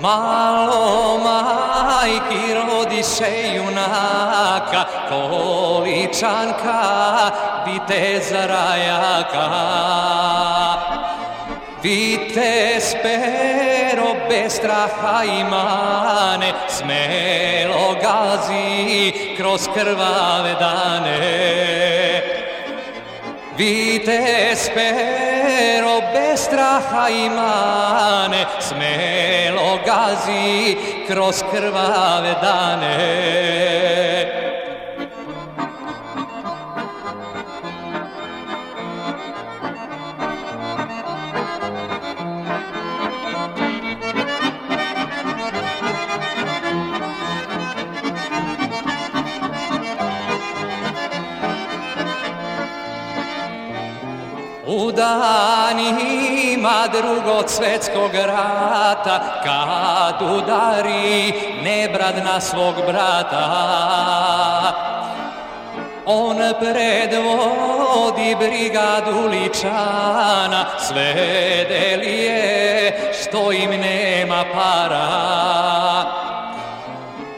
Malo majki rodiše junaka, količanka viteza rajaka. Vitez pero bez straha i mane, smelo gazi kroz krvave dane. Vitez pero bez straha i mane, smelo gazi kroz krvave dane. U danima drugog svetskog rata kad udari nebrad na svog brata. On predvodi brigadu ličana sve delije što im nema para.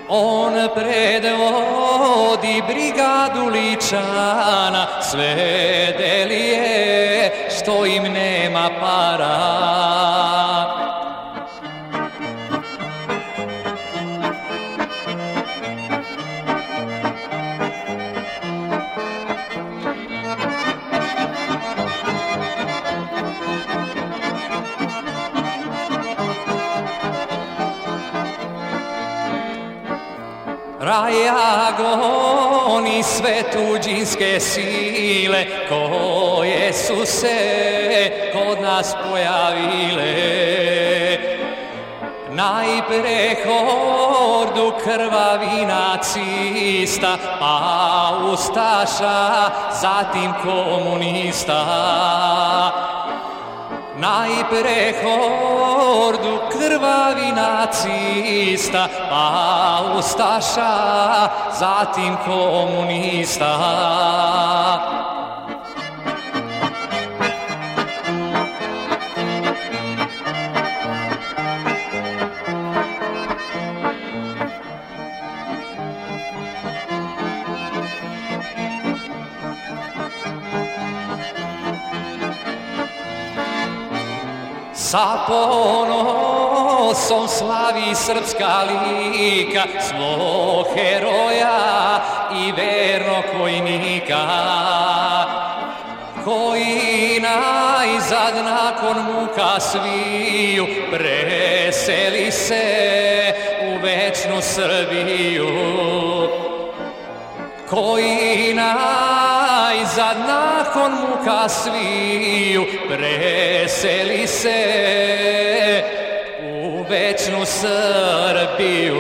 On predvodi brigadu ličana, sve delije što im nema para. Raja goni sve tuđinske sile koje su se kod nas pojavile. Najpre hordu krvavi nacista, pa ustaša, zatim komunista. Najpre hordu krvavi nacista, pa ustaša, zatim komunista. Sa ponosom slavi srpska lika svog heroja i vernog vojnika koji najzad nakon muka sviju preseli se u večnu Srbiju koji najzad nakon muka sviju preseli se u večnu Srbiju.